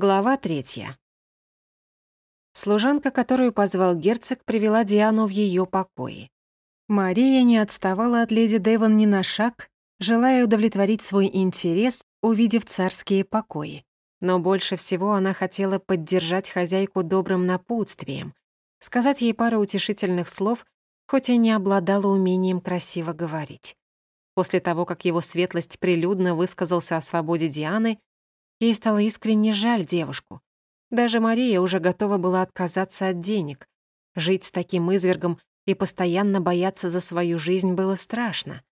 Глава третья. Служанка, которую позвал герцог, привела Диану в ее покои. Мария не отставала от леди Дэвон ни на шаг, желая удовлетворить свой интерес, увидев царские покои. Но больше всего она хотела поддержать хозяйку добрым напутствием, сказать ей пару утешительных слов, хоть и не обладала умением красиво говорить. После того, как его светлость прилюдно высказался о свободе Дианы, ей стало искренне жаль девушку. Даже Мария уже готова была отказаться от денег. Жить с таким извергом и постоянно бояться за свою жизнь было страшно.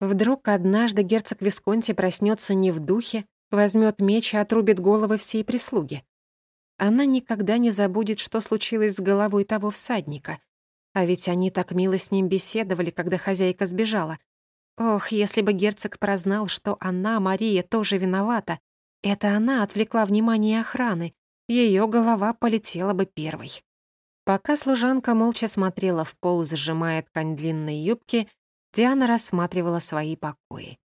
Вдруг однажды герцог Висконти проснется не в духе, возьмет меч и отрубит головы всей прислуги. Она никогда не забудет, что случилось с головой того всадника. А ведь они так мило с ним беседовали, когда хозяйка сбежала. Ох, если бы герцог прознал, что она, Мария, тоже виновата. Это она отвлекла внимание охраны. Ее голова полетела бы первой. Пока служанка молча смотрела в пол, зажимая ткань длинной юбки, Диана рассматривала свои покои.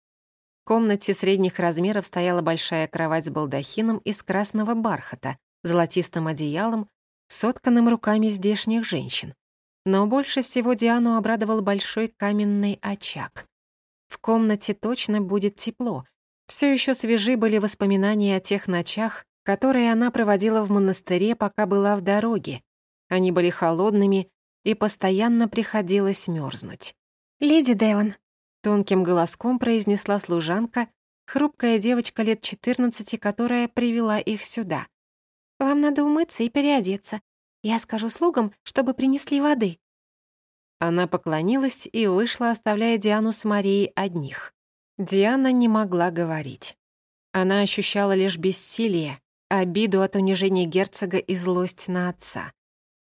В комнате средних размеров стояла большая кровать с балдахином из красного бархата, золотистым одеялом, сотканным руками здешних женщин. Но больше всего Диану обрадовал большой каменный очаг. В комнате точно будет тепло. Все еще свежи были воспоминания о тех ночах, которые она проводила в монастыре, пока была в дороге. Они были холодными, и постоянно приходилось мерзнуть. «Леди Девон», — тонким голоском произнесла служанка, хрупкая девочка лет 14, которая привела их сюда. «Вам надо умыться и переодеться. Я скажу слугам, чтобы принесли воды». Она поклонилась и вышла, оставляя Диану с Марией одних. Диана не могла говорить. Она ощущала лишь бессилие, обиду от унижения герцога и злость на отца.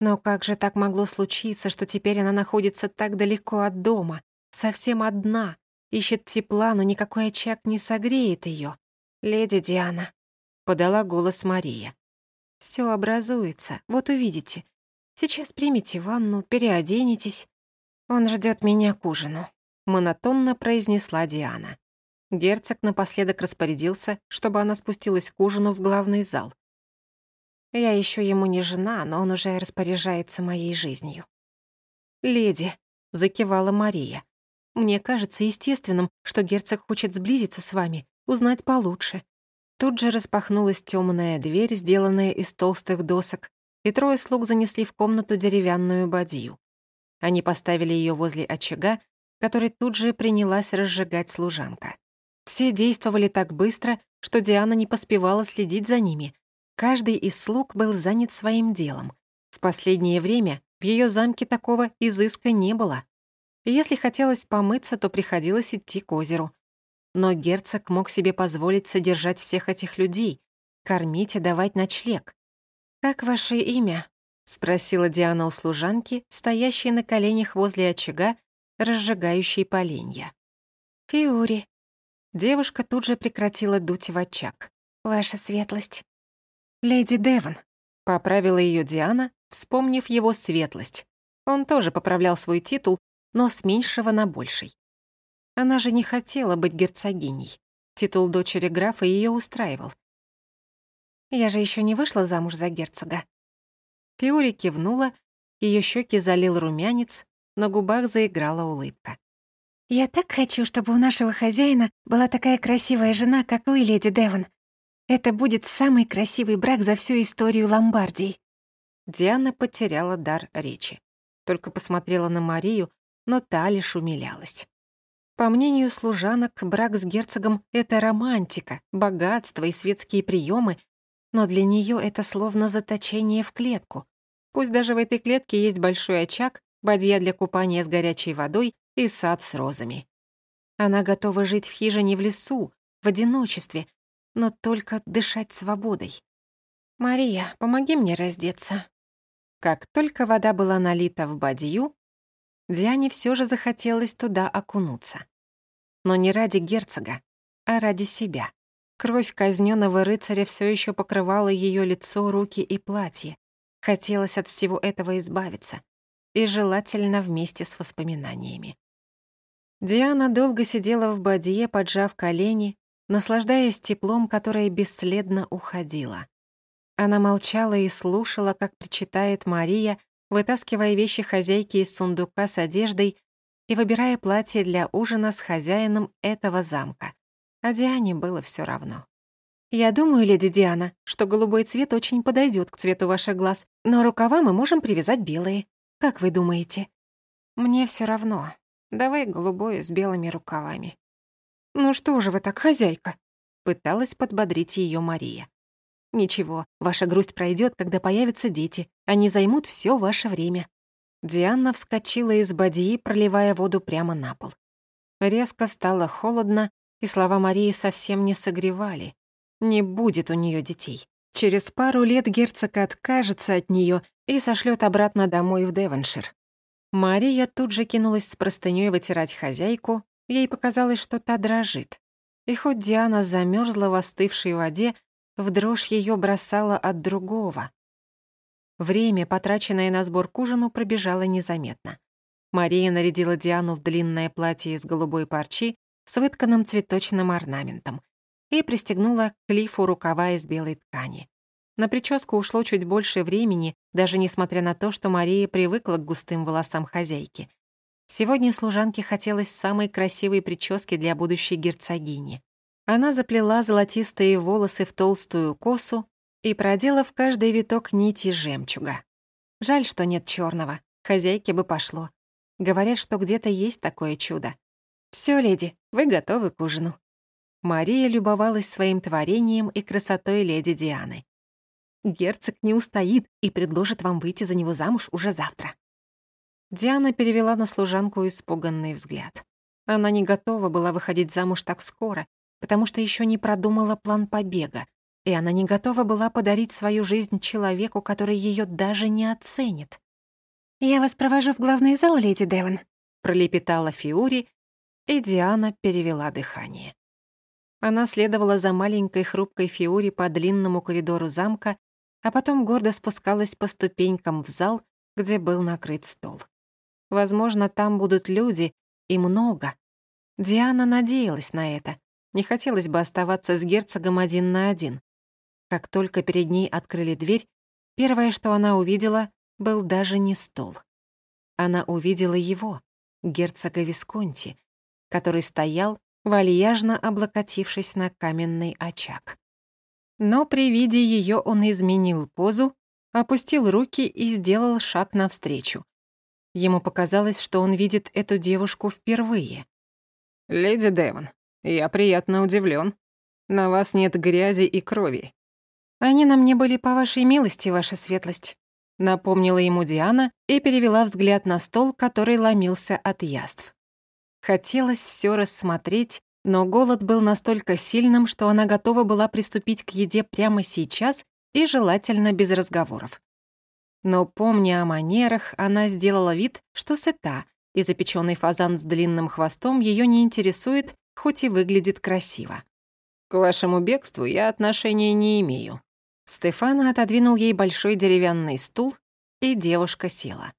Но как же так могло случиться, что теперь она находится так далеко от дома, совсем одна, ищет тепла, но никакой очаг не согреет ее. «Леди Диана», — подала голос Мария. «Всё образуется, вот увидите. Сейчас примите ванну, переоденетесь, «Он ждет меня к ужину», — монотонно произнесла Диана. Герцог напоследок распорядился, чтобы она спустилась к ужину в главный зал. Я еще ему не жена, но он уже распоряжается моей жизнью. «Леди», — закивала Мария, — «мне кажется естественным, что герцог хочет сблизиться с вами, узнать получше». Тут же распахнулась темная дверь, сделанная из толстых досок, и трое слуг занесли в комнату деревянную бадью. Они поставили ее возле очага, который тут же принялась разжигать служанка. Все действовали так быстро, что Диана не поспевала следить за ними. Каждый из слуг был занят своим делом. В последнее время в ее замке такого изыска не было. Если хотелось помыться, то приходилось идти к озеру. Но герцог мог себе позволить содержать всех этих людей, кормить и давать ночлег. «Как ваше имя?» — спросила Диана у служанки, стоящей на коленях возле очага, разжигающей поленья. «Фиури». Девушка тут же прекратила дуть в очаг. «Ваша светлость». «Леди Девон», — поправила ее Диана, вспомнив его светлость. Он тоже поправлял свой титул, но с меньшего на больший. Она же не хотела быть герцогиней. Титул дочери графа ее устраивал. «Я же еще не вышла замуж за герцога», Фиори кивнула, ее щеки залил румянец, на губах заиграла улыбка. «Я так хочу, чтобы у нашего хозяина была такая красивая жена, как вы, леди Девон. Это будет самый красивый брак за всю историю Ломбардии». Диана потеряла дар речи. Только посмотрела на Марию, но та лишь умилялась. По мнению служанок, брак с герцогом — это романтика, богатство и светские приемы, но для нее это словно заточение в клетку. Пусть даже в этой клетке есть большой очаг, бадья для купания с горячей водой и сад с розами. Она готова жить в хижине в лесу, в одиночестве, но только дышать свободой. «Мария, помоги мне раздеться». Как только вода была налита в бадью, Диане все же захотелось туда окунуться. Но не ради герцога, а ради себя. Кровь казненного рыцаря все еще покрывала ее лицо, руки и платье. Хотелось от всего этого избавиться. И желательно вместе с воспоминаниями. Диана долго сидела в бадье, поджав колени, наслаждаясь теплом, которое бесследно уходило. Она молчала и слушала, как причитает Мария, вытаскивая вещи хозяйки из сундука с одеждой и выбирая платье для ужина с хозяином этого замка. А Диане было все равно. «Я думаю, леди Диана, что голубой цвет очень подойдет к цвету ваших глаз, но рукава мы можем привязать белые. Как вы думаете?» «Мне все равно. Давай голубое с белыми рукавами». «Ну что же вы так, хозяйка?» Пыталась подбодрить ее Мария. «Ничего, ваша грусть пройдет, когда появятся дети. Они займут все ваше время». Диана вскочила из бадьи, проливая воду прямо на пол. Резко стало холодно, и слова Марии совсем не согревали. Не будет у нее детей. Через пару лет герцог откажется от нее и сошлет обратно домой в Девоншир. Мария тут же кинулась с простынёй вытирать хозяйку, ей показалось, что та дрожит. И хоть Диана замерзла в остывшей воде, в дрожь ее бросала от другого. Время, потраченное на сбор к ужину, пробежало незаметно. Мария нарядила Диану в длинное платье из голубой парчи с вытканным цветочным орнаментом и пристегнула к лифу рукава из белой ткани. На прическу ушло чуть больше времени, даже несмотря на то, что Мария привыкла к густым волосам хозяйки. Сегодня служанке хотелось самой красивой прически для будущей герцогини. Она заплела золотистые волосы в толстую косу и продела в каждый виток нити жемчуга. Жаль, что нет черного. Хозяйке бы пошло. Говорят, что где-то есть такое чудо. Все, леди, вы готовы к ужину». Мария любовалась своим творением и красотой леди Дианы. Герцог не устоит и предложит вам выйти за него замуж уже завтра». Диана перевела на служанку испуганный взгляд. Она не готова была выходить замуж так скоро, потому что еще не продумала план побега, и она не готова была подарить свою жизнь человеку, который ее даже не оценит. «Я вас провожу в главный зал, леди Девон», — пролепетала Фиури, и Диана перевела дыхание. Она следовала за маленькой хрупкой Фиури по длинному коридору замка а потом гордо спускалась по ступенькам в зал, где был накрыт стол. Возможно, там будут люди, и много. Диана надеялась на это. Не хотелось бы оставаться с герцогом один на один. Как только перед ней открыли дверь, первое, что она увидела, был даже не стол. Она увидела его, герцога Висконти, который стоял, вальяжно облокотившись на каменный очаг. Но при виде ее он изменил позу, опустил руки и сделал шаг навстречу. Ему показалось, что он видит эту девушку впервые. «Леди Девон, я приятно удивлен. На вас нет грязи и крови». «Они на мне были по вашей милости, ваша светлость», напомнила ему Диана и перевела взгляд на стол, который ломился от яств. Хотелось все рассмотреть, но голод был настолько сильным, что она готова была приступить к еде прямо сейчас и желательно без разговоров. Но, помня о манерах, она сделала вид, что сыта, и запеченный фазан с длинным хвостом ее не интересует, хоть и выглядит красиво. «К вашему бегству я отношения не имею». Стефана отодвинул ей большой деревянный стул, и девушка села.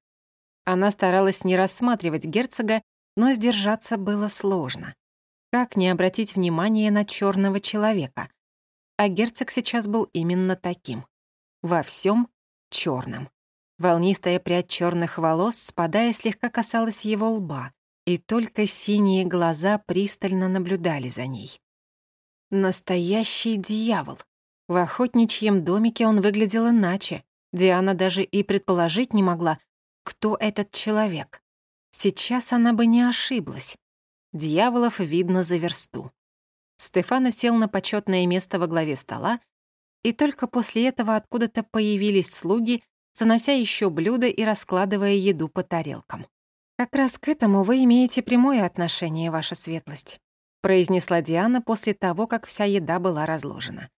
Она старалась не рассматривать герцога, но сдержаться было сложно. Как не обратить внимание на черного человека? А герцог сейчас был именно таким. Во всем черном. Волнистая прядь черных волос, спадая, слегка касалась его лба, и только синие глаза пристально наблюдали за ней. Настоящий дьявол. В охотничьем домике он выглядел иначе. Диана даже и предположить не могла, кто этот человек. Сейчас она бы не ошиблась. Дьяволов видно за версту. Стефана сел на почетное место во главе стола, и только после этого откуда-то появились слуги, занося еще блюда и раскладывая еду по тарелкам. «Как раз к этому вы имеете прямое отношение, ваша светлость», произнесла Диана после того, как вся еда была разложена.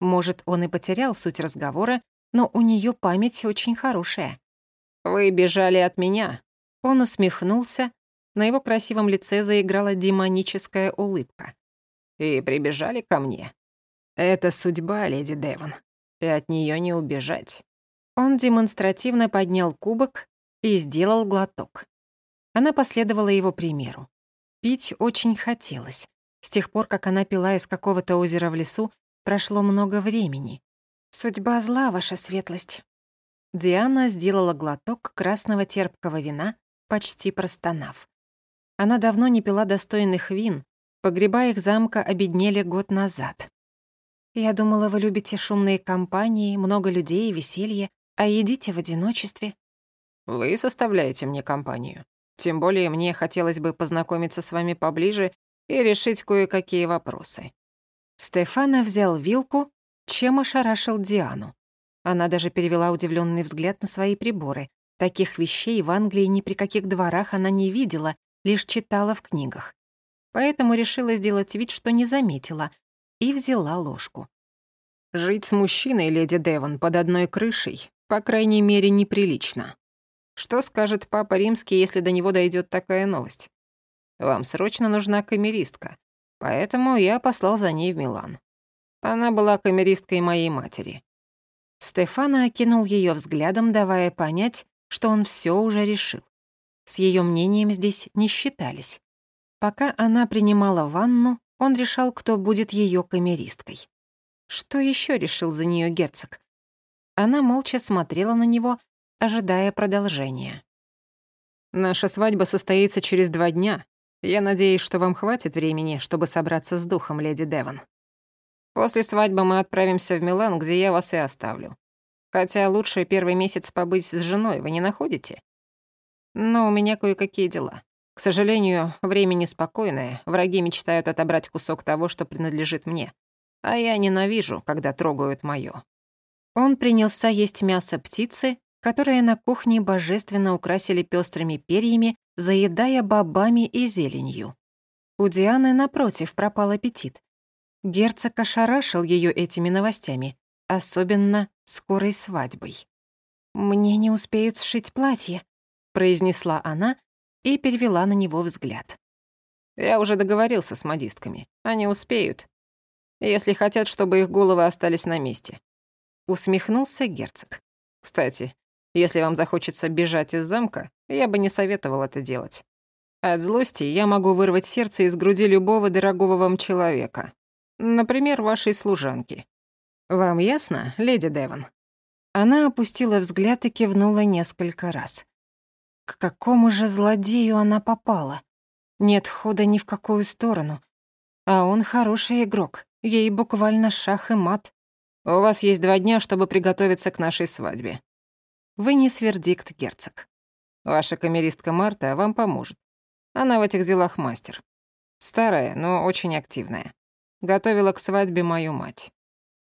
Может, он и потерял суть разговора, но у нее память очень хорошая. «Вы бежали от меня». Он усмехнулся, на его красивом лице заиграла демоническая улыбка. «И прибежали ко мне. Это судьба, леди Девон, и от нее не убежать». Он демонстративно поднял кубок и сделал глоток. Она последовала его примеру. Пить очень хотелось. С тех пор, как она пила из какого-то озера в лесу, прошло много времени. «Судьба зла, ваша светлость». Диана сделала глоток красного терпкого вина, почти простонав. Она давно не пила достойных вин, погреба их замка обеднели год назад. «Я думала, вы любите шумные компании, много людей и веселье, а едите в одиночестве». «Вы составляете мне компанию. Тем более мне хотелось бы познакомиться с вами поближе и решить кое-какие вопросы». Стефана взял вилку, чем ошарашил Диану. Она даже перевела удивленный взгляд на свои приборы. Таких вещей в Англии ни при каких дворах она не видела, лишь читала в книгах. Поэтому решила сделать вид, что не заметила, и взяла ложку. «Жить с мужчиной, леди Девон, под одной крышей, по крайней мере, неприлично. Что скажет папа римский, если до него дойдет такая новость? Вам срочно нужна камеристка, поэтому я послал за ней в Милан. Она была камеристкой моей матери. Стефана окинул ее взглядом, давая понять, что он все уже решил. С ее мнением здесь не считались. Пока она принимала ванну, он решал, кто будет ее камеристкой. Что еще решил за нее герцог? Она молча смотрела на него, ожидая продолжения. «Наша свадьба состоится через два дня. Я надеюсь, что вам хватит времени, чтобы собраться с духом, леди Девон». После свадьбы мы отправимся в Милан, где я вас и оставлю. Хотя лучше первый месяц побыть с женой, вы не находите? Но у меня кое-какие дела. К сожалению, время неспокойное, враги мечтают отобрать кусок того, что принадлежит мне. А я ненавижу, когда трогают моё. Он принялся есть мясо птицы, которые на кухне божественно украсили пестрыми перьями, заедая бобами и зеленью. У Дианы, напротив, пропал аппетит. Герцог ошарашил ее этими новостями, особенно скорой свадьбой. «Мне не успеют сшить платье», — произнесла она и перевела на него взгляд. «Я уже договорился с модистками. Они успеют, если хотят, чтобы их головы остались на месте». Усмехнулся герцог. «Кстати, если вам захочется бежать из замка, я бы не советовал это делать. От злости я могу вырвать сердце из груди любого дорогого вам человека. Например, вашей служанки. Вам ясно, леди Девон?» Она опустила взгляд и кивнула несколько раз. К какому же злодею она попала? Нет хода ни в какую сторону. А он хороший игрок, ей буквально шах и мат. У вас есть два дня, чтобы приготовиться к нашей свадьбе. Вынес вердикт герцог. Ваша камеристка Марта вам поможет. Она в этих делах мастер. Старая, но очень активная готовила к свадьбе мою мать».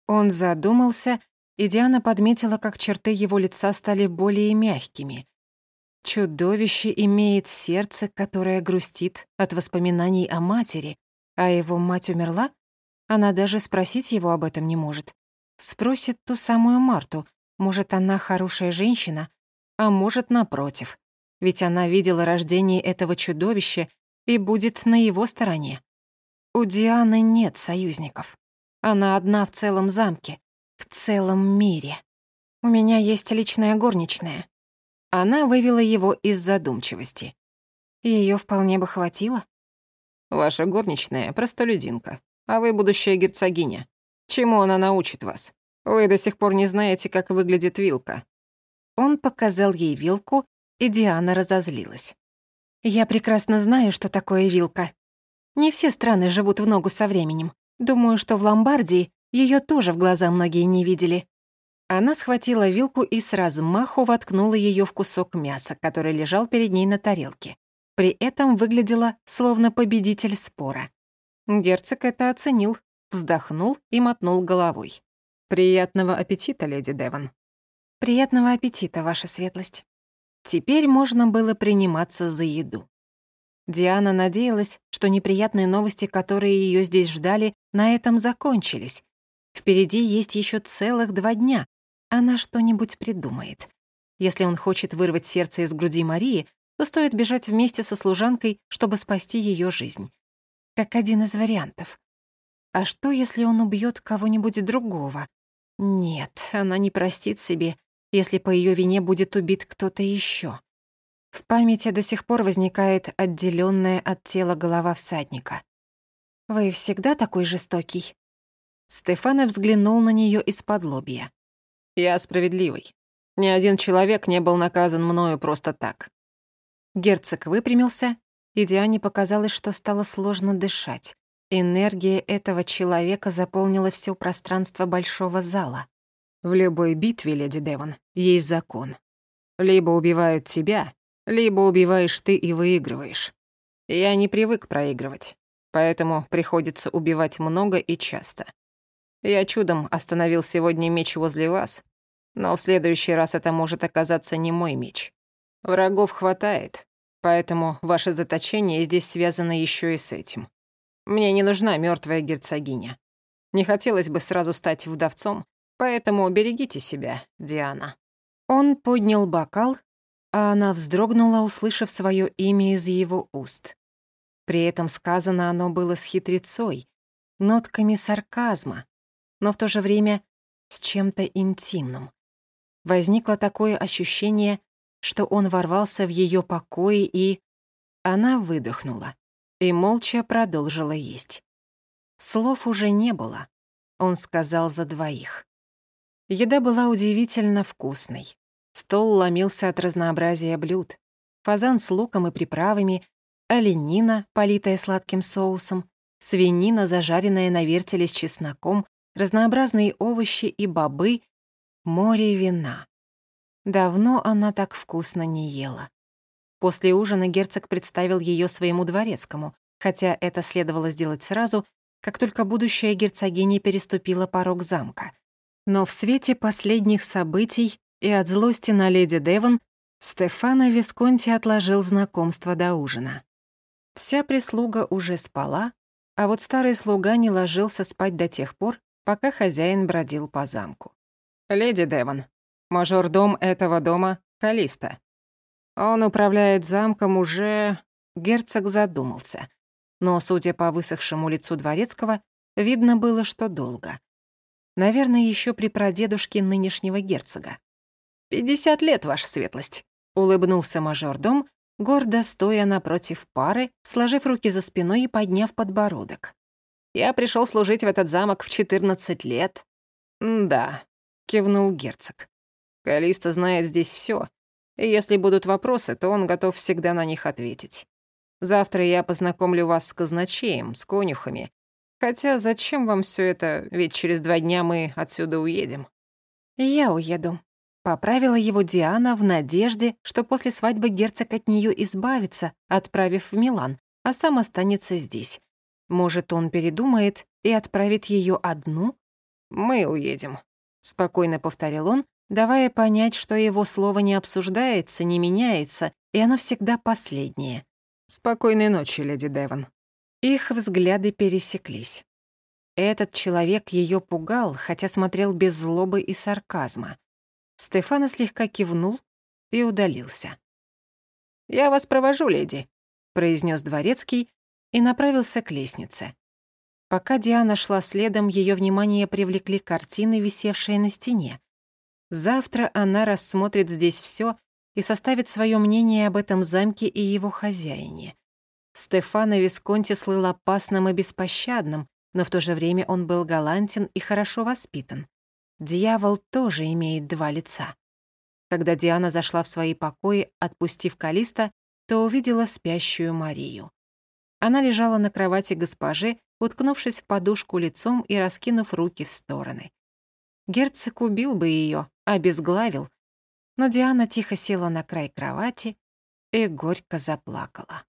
Он задумался, и Диана подметила, как черты его лица стали более мягкими. Чудовище имеет сердце, которое грустит от воспоминаний о матери, а его мать умерла? Она даже спросить его об этом не может. Спросит ту самую Марту, может, она хорошая женщина, а может, напротив. Ведь она видела рождение этого чудовища и будет на его стороне. У Дианы нет союзников. Она одна в целом замке, в целом мире. У меня есть личная горничная. Она вывела его из задумчивости. Ее вполне бы хватило. Ваша горничная — простолюдинка, а вы будущая герцогиня. Чему она научит вас? Вы до сих пор не знаете, как выглядит вилка». Он показал ей вилку, и Диана разозлилась. «Я прекрасно знаю, что такое вилка. Не все страны живут в ногу со временем. Думаю, что в Ломбардии ее тоже в глаза многие не видели. Она схватила вилку и с размаху воткнула ее в кусок мяса, который лежал перед ней на тарелке. При этом выглядела словно победитель спора. Герцог это оценил, вздохнул и мотнул головой. «Приятного аппетита, леди Девон». «Приятного аппетита, ваша светлость». Теперь можно было приниматься за еду. Диана надеялась, что неприятные новости, которые ее здесь ждали, на этом закончились. Впереди есть еще целых два дня. Она что-нибудь придумает. Если он хочет вырвать сердце из груди Марии, то стоит бежать вместе со служанкой, чтобы спасти ее жизнь. Как один из вариантов. А что, если он убьет кого-нибудь другого? Нет, она не простит себе, если по ее вине будет убит кто-то еще. В памяти до сих пор возникает отделённая от тела голова всадника. «Вы всегда такой жестокий?» Стефана взглянул на неё из-под лобья. Я справедливый. Ни один человек не был наказан мною просто так. Герцог выпрямился, и Диане показалось, что стало сложно дышать. Энергия этого человека заполнила все пространство большого зала. В любой битве, леди Девон, есть закон. Либо убивают тебя, либо убиваешь ты и выигрываешь. Я не привык проигрывать, поэтому приходится убивать много и часто. Я чудом остановил сегодня меч возле вас, но в следующий раз это может оказаться не мой меч. Врагов хватает, поэтому ваше заточение здесь связано еще и с этим. Мне не нужна мертвая герцогиня. Не хотелось бы сразу стать вдовцом, поэтому берегите себя, Диана». Он поднял бокал, а она вздрогнула, услышав свое имя из его уст. При этом сказано оно было с хитрецой, нотками сарказма, но в то же время с чем-то интимным. Возникло такое ощущение, что он ворвался в ее покои и... Она выдохнула и молча продолжила есть. Слов уже не было, он сказал за двоих. Еда была удивительно вкусной. Стол ломился от разнообразия блюд. Фазан с луком и приправами, оленина, политая сладким соусом, свинина, зажаренная на вертеле с чесноком, разнообразные овощи и бобы, море вина. Давно она так вкусно не ела. После ужина герцог представил ее своему дворецкому, хотя это следовало сделать сразу, как только будущая герцогиня переступила порог замка. Но в свете последних событий и от злости на леди Девон Стефано Висконти отложил знакомство до ужина. Вся прислуга уже спала, а вот старый слуга не ложился спать до тех пор, пока хозяин бродил по замку. «Леди Девон, мажордом этого дома — Калиста. Он управляет замком уже...» Герцог задумался. Но, судя по высохшему лицу дворецкого, видно было, что долго. Наверное, еще при прадедушке нынешнего герцога. «Пятьдесят лет, ваша светлость», — улыбнулся мажордом, гордо стоя напротив пары, сложив руки за спиной и подняв подбородок. «Я пришел служить в этот замок в 14 лет». «Да», — кивнул герцог. «Калиста знает здесь все, и если будут вопросы, то он готов всегда на них ответить. Завтра я познакомлю вас с казначеем, с конюхами. Хотя зачем вам все это, ведь через два дня мы отсюда уедем». «Я уеду», Поправила его Диана в надежде, что после свадьбы герцог от нее избавится, отправив в Милан, а сам останется здесь. Может, он передумает и отправит ее одну? «Мы уедем», — спокойно повторил он, давая понять, что его слово не обсуждается, не меняется, и оно всегда последнее. «Спокойной ночи, леди Девон». Их взгляды пересеклись. Этот человек ее пугал, хотя смотрел без злобы и сарказма. Стефана слегка кивнул и удалился. «Я вас провожу, леди», — произнес дворецкий и направился к лестнице. Пока Диана шла следом, ее внимание привлекли картины, висевшие на стене. Завтра она рассмотрит здесь все и составит свое мнение об этом замке и его хозяине. Стефано Висконти слыл опасным и беспощадным, но в то же время он был галантен и хорошо воспитан. Дьявол тоже имеет два лица. Когда Диана зашла в свои покои, отпустив Калиста, то увидела спящую Марию. Она лежала на кровати госпожи, уткнувшись в подушку лицом и раскинув руки в стороны. Герцог убил бы ее, обезглавил, но Диана тихо села на край кровати и горько заплакала.